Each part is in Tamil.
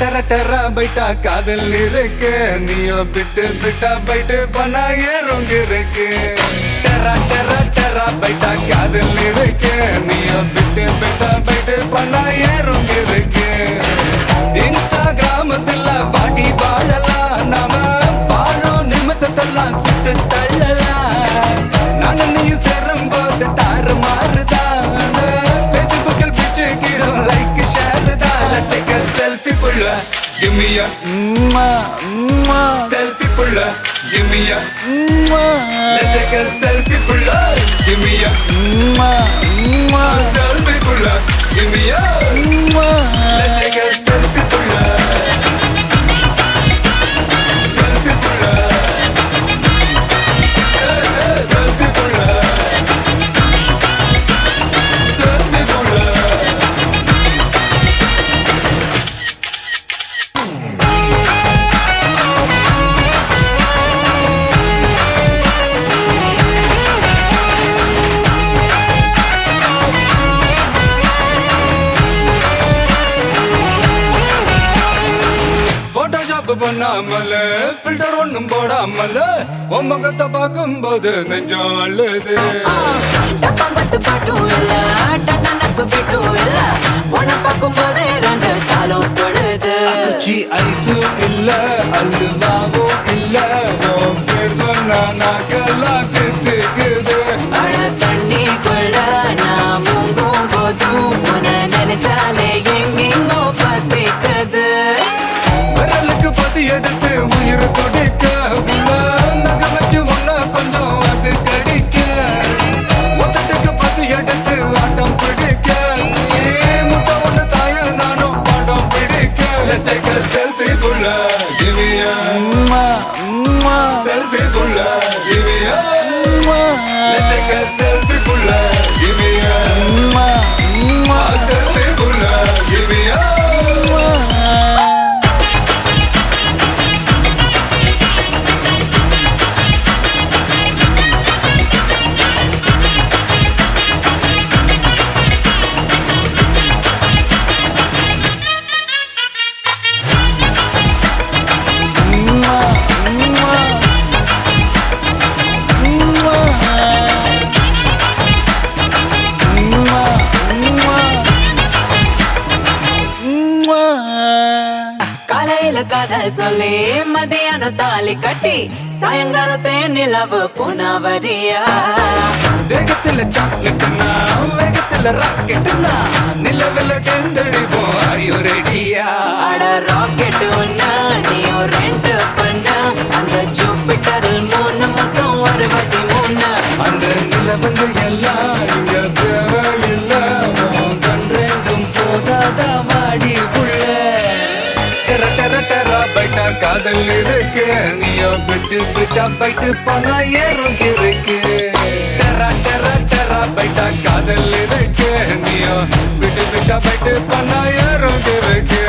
டர டர பைட்டா காதல் இருக்கு. நீயோ பிட்டு பிட்டா பைட்டு பண்ணா ஏறுங்க இருக்கு. டர டர டர பைட்டா காதல் இருக்கு. நீயோ பிட்டு பிட்டா பைட்டு பண்ணா ஏறுங்க இருக்கு. இன்ஸ்டாகிராமத்துல வாடி வாழலாம் நாம. வாழும் நிமிஷத்தெல்லாம் சுட்டு தள்ள give me a mwah, mwah. selfie pull up, give me a mwah. let's take a selfie pull up, give me a Photoshop பண்ணாமல filter ஒண்ணும் போடாமல உன் முகத்தை பார்க்கும்போது நெஞ்சம் அழுது பாட்டும் இல்ல, அல்வாவும் இல்ல. பேர் சொன்னா நாக்கெல்லாம் selfie pour la, give me. Laissez selfie pour la, give me. காலையில காதல் சொல்லி மதியானம் தாலி கட்டி சாயங்காலத்தே நிலவு புனவரியா. வேகத்துல சாக்லேட்னா வேகத்துல ராக்கெட்னா நிலவில் டெண்டடிப்போம் ஐயோ ரெடியா அட ராக்கெட் காதல் இருக்கு. நீயோ விட்டு விட்டா பைட்டு போனா ஏறும் இருக்கு டெரா டெரா டெரா பைட்டா காதல் இருக்கு. நீயோ விட்டு விட்டா பைட்டு போனா ஏறும் இருக்கு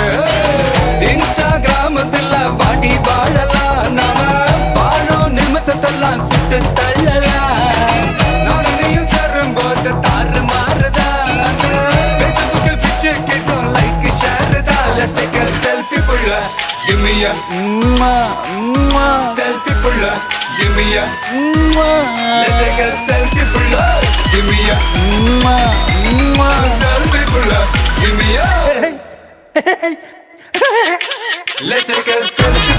me ya. Selfie for give me ya. Let's take a selfie for love, give me ya. Selfie for love, give me ya. Let's take a selfie.